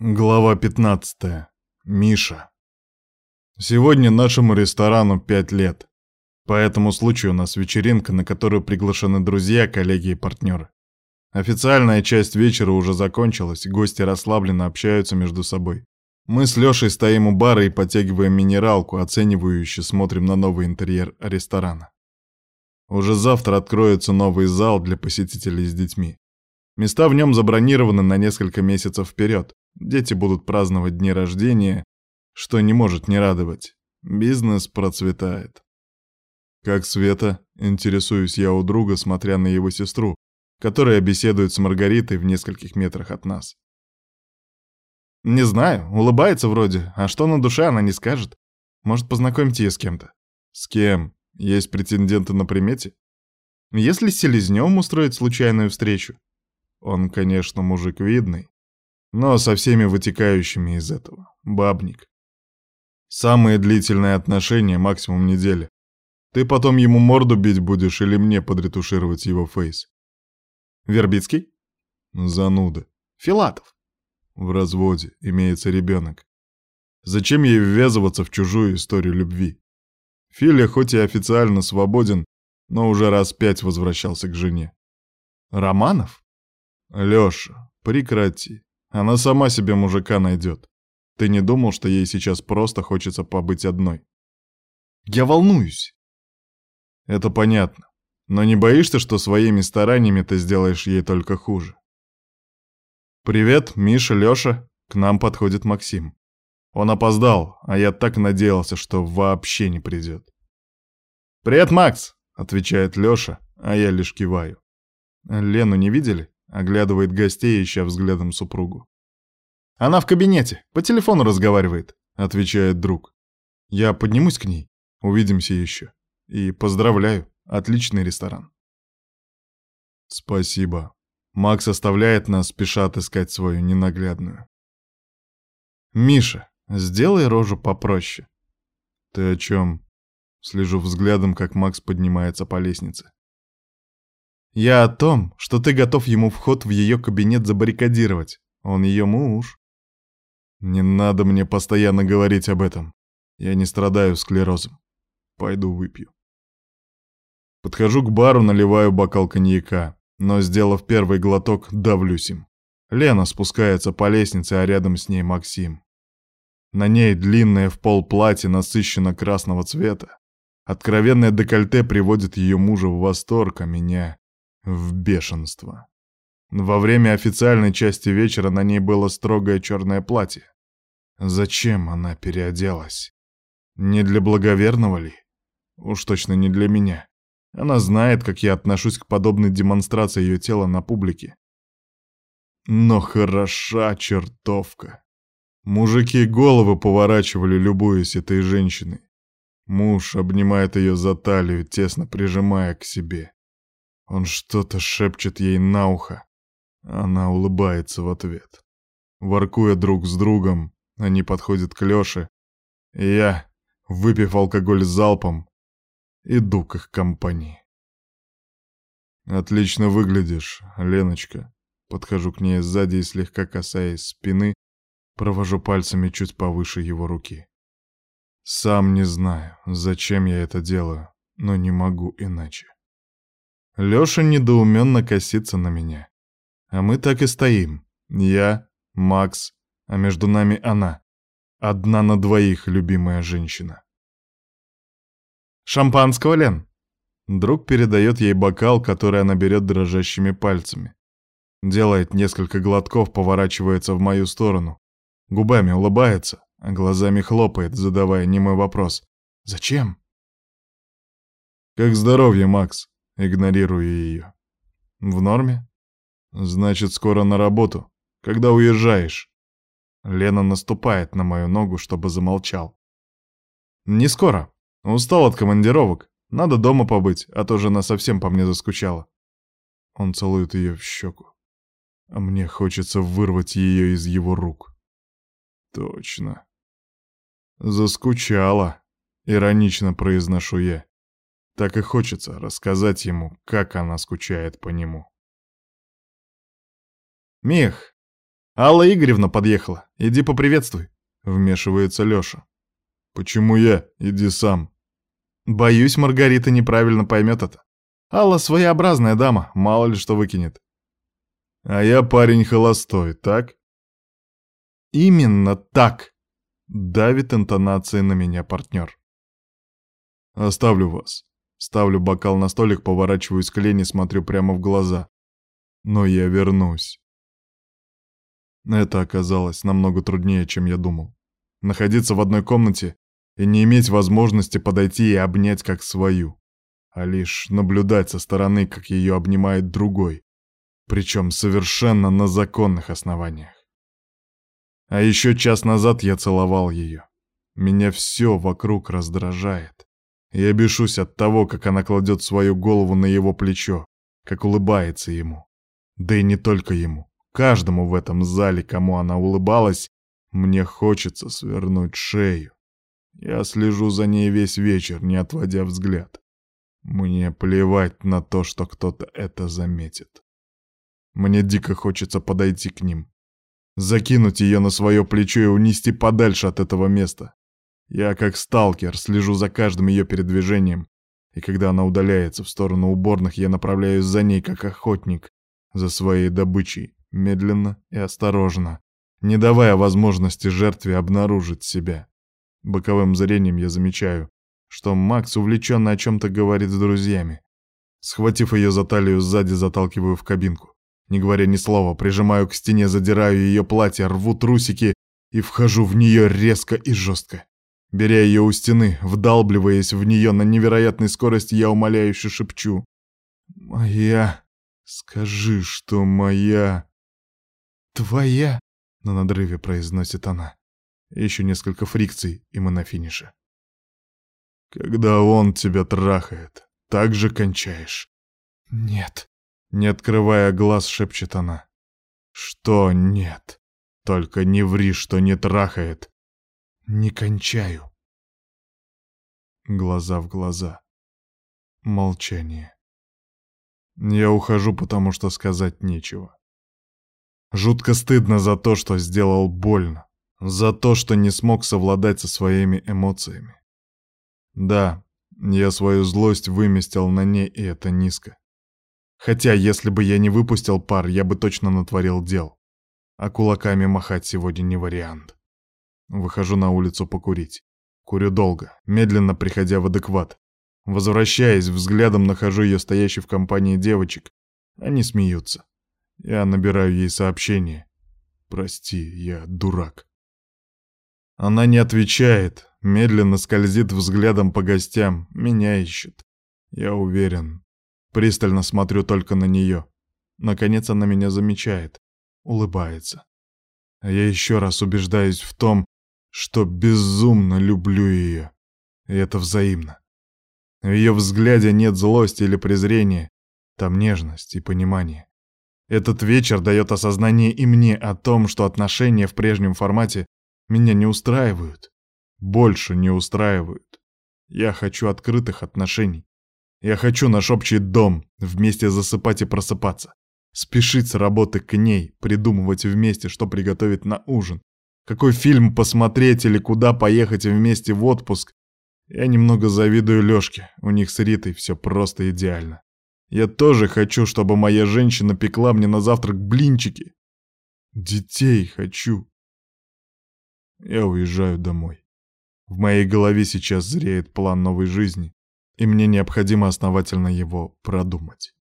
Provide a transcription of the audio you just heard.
Глава 15. Миша. Сегодня нашему ресторану 5 лет. По этому случаю у нас вечеринка, на которую приглашены друзья, коллеги и партнеры. Официальная часть вечера уже закончилась, гости расслабленно общаются между собой. Мы с Лёшей стоим у бара и подтягиваем минералку, оценивающе смотрим на новый интерьер ресторана. Уже завтра откроется новый зал для посетителей с детьми. Места в нем забронированы на несколько месяцев вперед. Дети будут праздновать дни рождения, что не может не радовать. Бизнес процветает. Как Света, интересуюсь я у друга, смотря на его сестру, которая беседует с Маргаритой в нескольких метрах от нас. Не знаю, улыбается вроде, а что на душе она не скажет. Может, познакомить ее с кем-то? С кем? Есть претенденты на примете? Если с Селезнёвым устроить случайную встречу? Он, конечно, мужик видный, но со всеми вытекающими из этого. Бабник. Самые длительные отношения максимум недели. Ты потом ему морду бить будешь или мне подретушировать его фейс? Вербицкий? Зануда. Филатов. В разводе имеется ребенок. Зачем ей ввязываться в чужую историю любви? Филя хоть и официально свободен, но уже раз пять возвращался к жене. Романов? Лёша, прекрати. Она сама себе мужика найдет. Ты не думал, что ей сейчас просто хочется побыть одной? Я волнуюсь. Это понятно. Но не боишься, что своими стараниями ты сделаешь ей только хуже? Привет, Миша, Лёша. К нам подходит Максим. Он опоздал, а я так надеялся, что вообще не придет. «Привет, Макс!» — отвечает Лёша, а я лишь киваю. Лену не видели? Оглядывает гостей, ища взглядом супругу. «Она в кабинете, по телефону разговаривает», — отвечает друг. «Я поднимусь к ней, увидимся еще. И поздравляю, отличный ресторан». «Спасибо». Макс оставляет нас, спеша отыскать свою ненаглядную. «Миша, сделай рожу попроще». «Ты о чем?» Слежу взглядом, как Макс поднимается по лестнице. Я о том, что ты готов ему вход в ее кабинет забаррикадировать. Он ее муж. Не надо мне постоянно говорить об этом. Я не страдаю склерозом. Пойду выпью. Подхожу к бару, наливаю бокал коньяка, но, сделав первый глоток, давлюсь им. Лена спускается по лестнице, а рядом с ней Максим. На ней длинное в пол платье насыщенно красного цвета. Откровенное декольте приводит ее мужа в восторг, а меня в бешенство. Во время официальной части вечера на ней было строгое черное платье. Зачем она переоделась? Не для благоверного ли? Уж точно не для меня. Она знает, как я отношусь к подобной демонстрации ее тела на публике. Но хороша чертовка. Мужики головы поворачивали, любуясь этой женщиной. Муж обнимает ее за талию, тесно прижимая к себе. Он что-то шепчет ей на ухо. Она улыбается в ответ. Воркуя друг с другом, они подходят к Лёше, я, выпив алкоголь залпом, иду к их компании. «Отлично выглядишь, Леночка». Подхожу к ней сзади и, слегка касаясь спины, провожу пальцами чуть повыше его руки. Сам не знаю, зачем я это делаю, но не могу иначе. Лёша недоуменно косится на меня. А мы так и стоим. Я, Макс, а между нами она. Одна на двоих любимая женщина. «Шампанского, Лен?» Друг передает ей бокал, который она берет дрожащими пальцами. Делает несколько глотков, поворачивается в мою сторону. Губами улыбается, а глазами хлопает, задавая немой вопрос. «Зачем?» «Как здоровье, Макс?» Игнорируя ее. «В норме? Значит, скоро на работу. Когда уезжаешь?» Лена наступает на мою ногу, чтобы замолчал. «Не скоро. Устал от командировок. Надо дома побыть, а то жена совсем по мне заскучала». Он целует ее в щеку. А мне хочется вырвать ее из его рук. Точно. Заскучала, иронично произношу я. Так и хочется рассказать ему, как она скучает по нему. «Мих, Алла Игоревна подъехала. Иди поприветствуй. Вмешивается Лёша. Почему я? Иди сам. Боюсь, Маргарита неправильно поймет это. Алла своеобразная дама, мало ли что выкинет. А я парень холостой, так? Именно так. Давит интонацией на меня партнер. Оставлю вас. Ставлю бокал на столик, поворачиваюсь к Лене, смотрю прямо в глаза. Но я вернусь. Это оказалось намного труднее, чем я думал. Находиться в одной комнате и не иметь возможности подойти и обнять как свою, а лишь наблюдать со стороны, как ее обнимает другой, причем совершенно на законных основаниях. А еще час назад я целовал ее. Меня все вокруг раздражает. Я бешусь от того, как она кладет свою голову на его плечо, как улыбается ему. Да и не только ему. Каждому в этом зале, кому она улыбалась, мне хочется свернуть шею. Я слежу за ней весь вечер, не отводя взгляд. Мне плевать на то, что кто-то это заметит. Мне дико хочется подойти к ним, закинуть ее на свое плечо и унести подальше от этого места. Я, как сталкер, слежу за каждым ее передвижением, и когда она удаляется в сторону уборных, я направляюсь за ней, как охотник, за своей добычей, медленно и осторожно, не давая возможности жертве обнаружить себя. Боковым зрением я замечаю, что Макс увлеченно о чем-то говорит с друзьями. Схватив ее за талию сзади, заталкиваю в кабинку. Не говоря ни слова, прижимаю к стене, задираю ее платье, рву трусики и вхожу в нее резко и жестко. Беря ее у стены, вдалбливаясь в нее на невероятной скорости, я умоляюще шепчу. «Моя... Скажи, что моя...» «Твоя...» — на надрыве произносит она. Еще несколько фрикций, и мы на финише. «Когда он тебя трахает, так же кончаешь?» «Нет», не открывая глаз, шепчет она. Что нет? Только не ври, что не трахает. Не кончаю. Глаза в глаза. Молчание. Я ухожу, потому что сказать нечего. Жутко стыдно за то, что сделал больно. За то, что не смог совладать со своими эмоциями. Да, я свою злость выместил на ней, и это низко. Хотя, если бы я не выпустил пар, я бы точно натворил дел. А кулаками махать сегодня не вариант. Выхожу на улицу покурить. Курю долго, медленно приходя в адекват. Возвращаясь, взглядом нахожу ее стоящей в компании девочек. Они смеются. Я набираю ей сообщение. «Прости, я дурак». Она не отвечает, медленно скользит взглядом по гостям, меня ищет. Я уверен, Пристально смотрю только на нее. Наконец она меня замечает, улыбается. Я еще раз убеждаюсь в том, что безумно люблю ее. И это взаимно. В ее взгляде нет злости или презрения, там нежность и понимание. Этот вечер дает осознание и мне о том, что отношения в прежнем формате меня не устраивают. Больше не устраивают. Я хочу открытых отношений. Я хочу наш общий дом, вместе засыпать и просыпаться. Спешить с работы к ней, придумывать вместе, что приготовить на ужин. Какой фильм посмотреть или куда поехать вместе в отпуск. Я немного завидую Лёшке, у них с Ритой все просто идеально. Я тоже хочу, чтобы моя женщина пекла мне на завтрак блинчики. Детей хочу. Я уезжаю домой. В моей голове сейчас зреет план новой жизни и мне необходимо основательно его продумать.